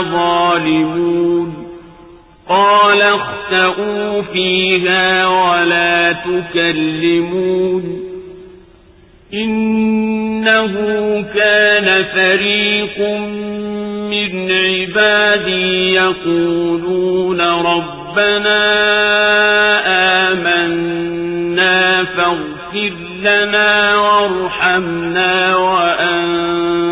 ظالمون قال اختأوا فيها ولا تكلمون إنه كان فريق من عبادي يقولون ربنا آمنا فاغفر لنا وارحمنا وأنت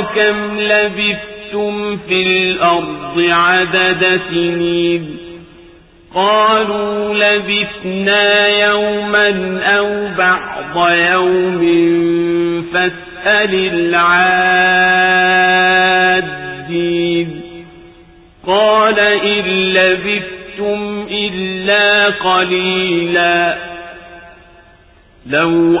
كم لبثتم في الأرض عدد سنين قالوا لبثنا يوما أو بعض يوم فاسأل العادين قال إن لبثتم إلا قليلا لو